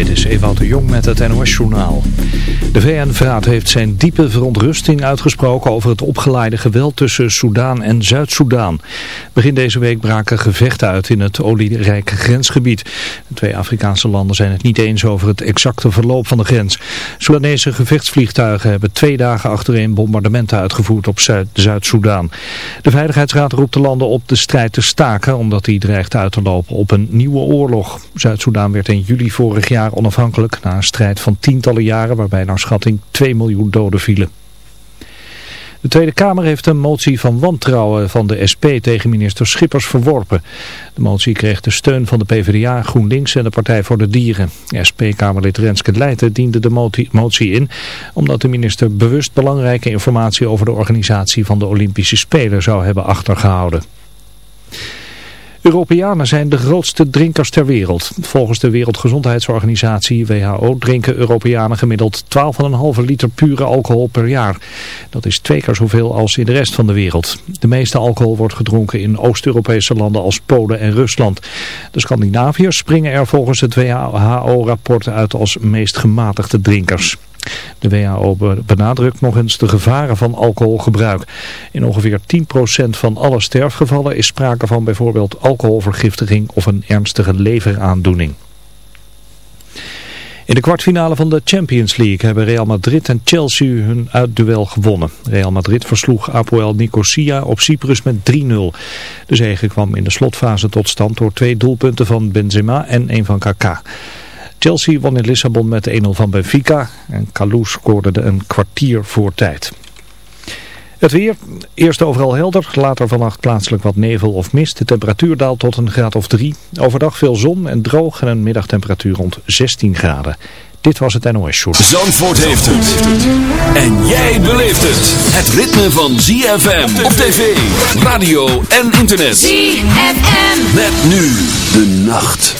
Dit is Ewout de Jong met het NOS-journaal. De VN-raad heeft zijn diepe verontrusting uitgesproken over het opgeleide geweld tussen Soudaan en Zuid-Soedan. Begin deze week braken gevechten uit in het olierijke grensgebied. De twee Afrikaanse landen zijn het niet eens over het exacte verloop van de grens. Soedanese gevechtsvliegtuigen hebben twee dagen achtereen bombardementen uitgevoerd op Zuid-Soedan. De Veiligheidsraad roept de landen op de strijd te staken omdat die dreigt uit te lopen op een nieuwe oorlog. Zuid-Soedan werd in juli vorig jaar onafhankelijk na een strijd van tientallen jaren waarbij naar schatting 2 miljoen doden vielen. De Tweede Kamer heeft een motie van wantrouwen van de SP tegen minister Schippers verworpen. De motie kreeg de steun van de PvdA, GroenLinks en de Partij voor de Dieren. SP-Kamerlid Renske Leijten diende de motie in omdat de minister bewust belangrijke informatie over de organisatie van de Olympische Spelen zou hebben achtergehouden. Europeanen zijn de grootste drinkers ter wereld. Volgens de Wereldgezondheidsorganisatie WHO drinken Europeanen gemiddeld 12,5 liter pure alcohol per jaar. Dat is twee keer zoveel als in de rest van de wereld. De meeste alcohol wordt gedronken in Oost-Europese landen als Polen en Rusland. De Scandinaviërs springen er volgens het WHO-rapport uit als meest gematigde drinkers. De WHO benadrukt nog eens de gevaren van alcoholgebruik. In ongeveer 10% van alle sterfgevallen is sprake van bijvoorbeeld alcoholvergiftiging of een ernstige leveraandoening. In de kwartfinale van de Champions League hebben Real Madrid en Chelsea hun uitduel gewonnen. Real Madrid versloeg Apoel Nicosia op Cyprus met 3-0. De zege kwam in de slotfase tot stand door twee doelpunten van Benzema en een van Kaká. Chelsea won in Lissabon met 1-0 van Benfica en Kalou scoorde een kwartier voor tijd. Het weer, eerst overal helder, later vannacht plaatselijk wat nevel of mist. De temperatuur daalt tot een graad of 3. Overdag veel zon en droog en een middagtemperatuur rond 16 graden. Dit was het NOS Short. Zandvoort heeft het. En jij beleeft het. Het ritme van ZFM op tv, radio en internet. ZFM. Met nu de nacht.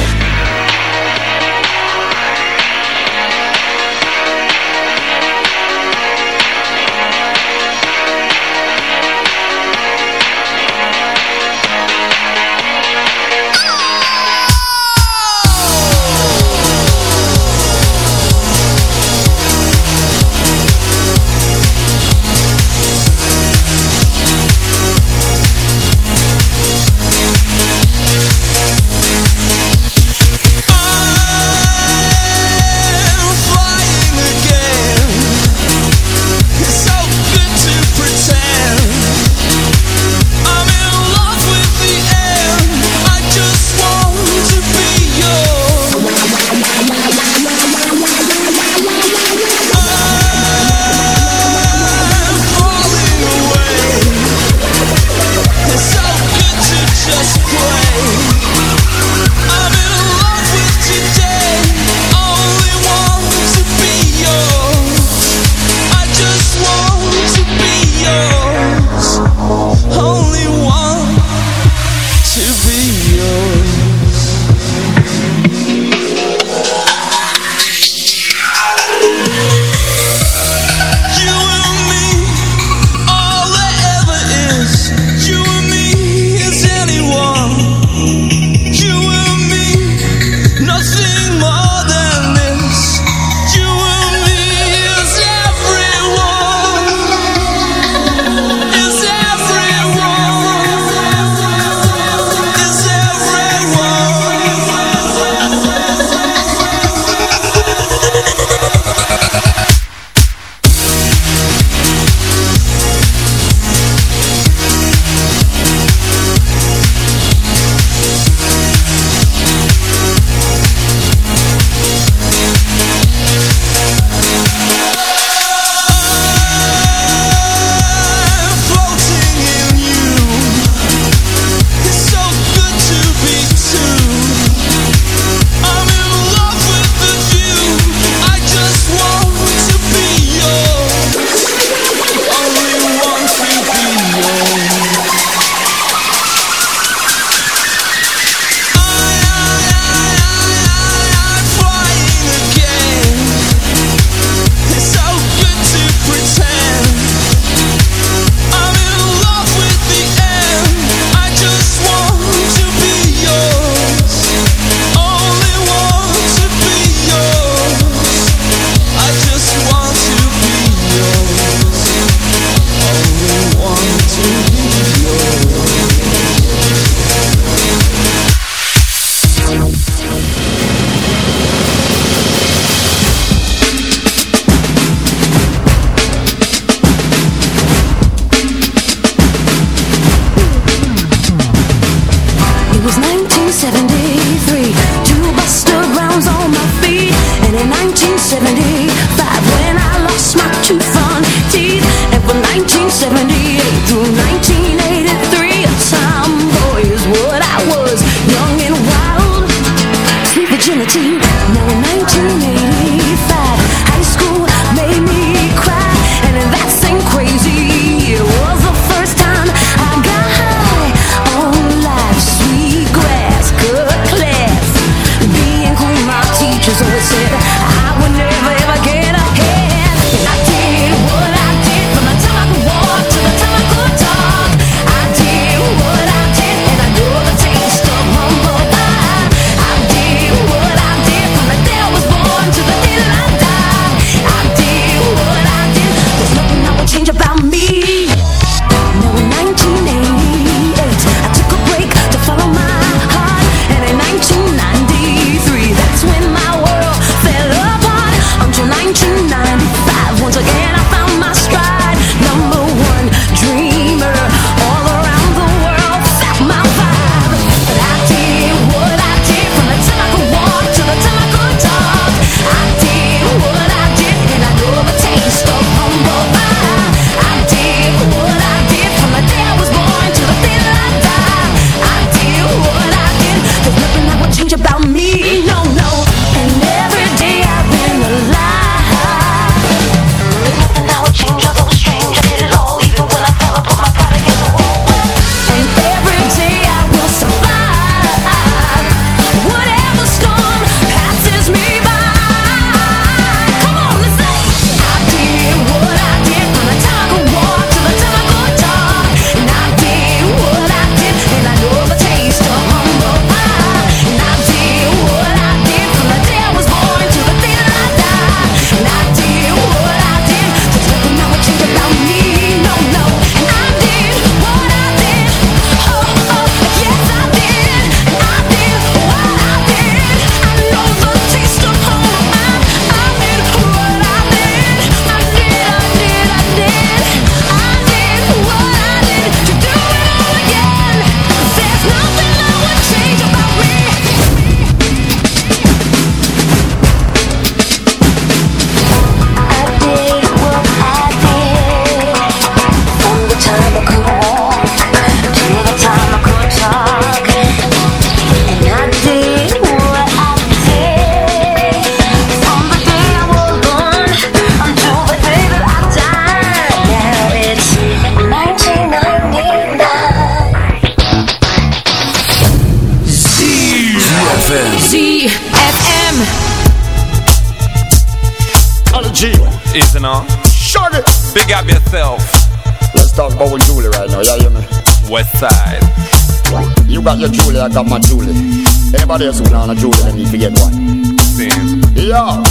Anybody else who know a Julie, they need to get one. Same. Yeah.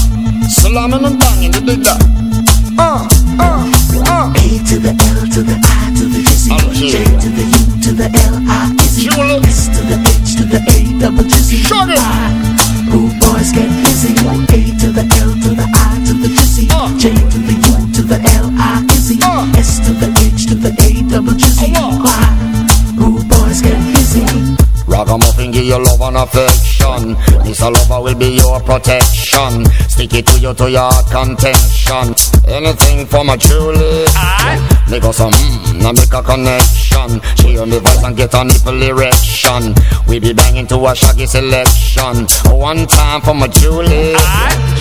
Slamming and banging, you dig that? Uh, uh, uh. A to the L to the I to the Jizzy, On the G. J to the U to the L I Izzy, S to the H to the A double Jizzy. Shut it. Rude boys get busy. A to the L to the I to the Jizzy, Uh. J to the U to the L I Izzy, Uh. S to the H to the A double Jizzy. Uh. Why? Rude boys get busy. Ragamuffin give you love and affection. This a lover will be your protection. Stick it to you to your contention. Anything for my Julie. Make us some mmm, now make a connection. She on the voice and get a nipple erection. We be banging to a shaggy selection. One time for my Julie.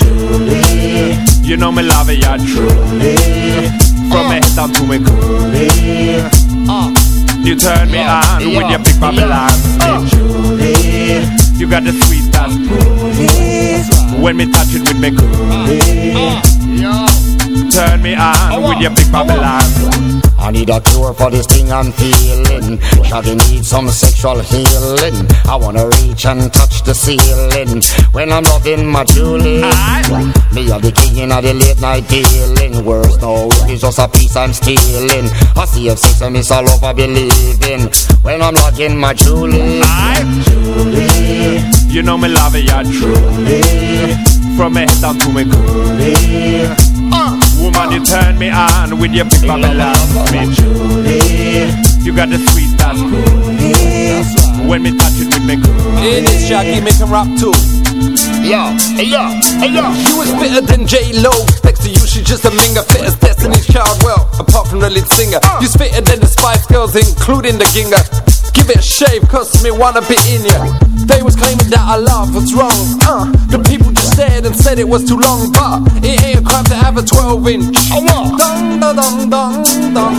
Julie. You know me love it, yeah, truly. From me head down to me coolie. Uh, You turn me on yeah, with your big Babylon. Uh. Julie. You got the sweet as. When me touch it with me coolie. uh, yeah. Turn me on with your big Babylon. I need a cure for this thing I'm feeling. Shawty need some sexual healing. I wanna reach and touch the ceiling when I'm loving my Julie. Me are the king of the late night dealing. Words no, it's just a piece I'm stealing. I see if sex and it's all over believing when I'm loving my Julie. Julie. You know me love it, yeah, truly. From me head down to me coolie. Woman, you turn me on with your big Babylon. Me Julie. You got the sweet as coolie. When me touch it with me coolie. Hey, this Shaggy make him rap too. Yo, hey yo, hey yo. She was fitter than J-Lo Next to you she just a minger Fit as Destiny's Child Well, apart from the lead singer uh. You's fitter than the Spice Girls Including the Ginger Give it a shave cause me wanna be in ya They was claiming that I love what's wrong uh, The people just stared and said it was too long But it ain't a crime to have a 12 inch Oh what? Dun dun dun dun dun.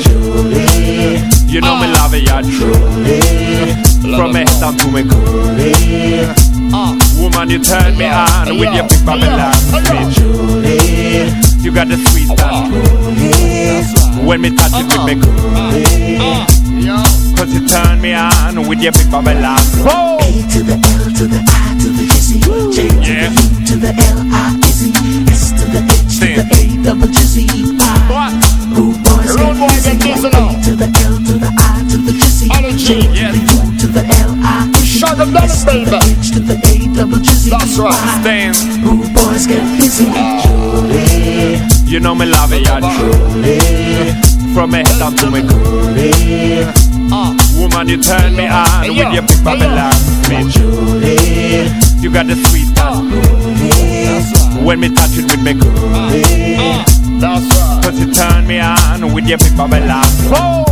Julie You know me love it, yeah, truly. From me head down to me coolie uh. Woman, you turn me on with your big Babylon Me, Julie You got the sweet stuff When me touch it with me coolie Cause you turn me on with your big Babylon. A to the L to the I. to the Jizzy J to Yeah. the to the L I S to the H to the A double Jizzy What? Boys get busy A to the L to the I to the the J G, to the U to the L I Shut them S to the. H to the A double Jizzy That's right. Stand. Who boys get busy? Ah. You know me love it, yeah, truly From me head down to me coolie ah. Woman, you turn me on with your big Babylon. Me, Julie You got the sweet stuff When me touch it with me coolie That's right. Cause you turn me on with your big Babylon Oh!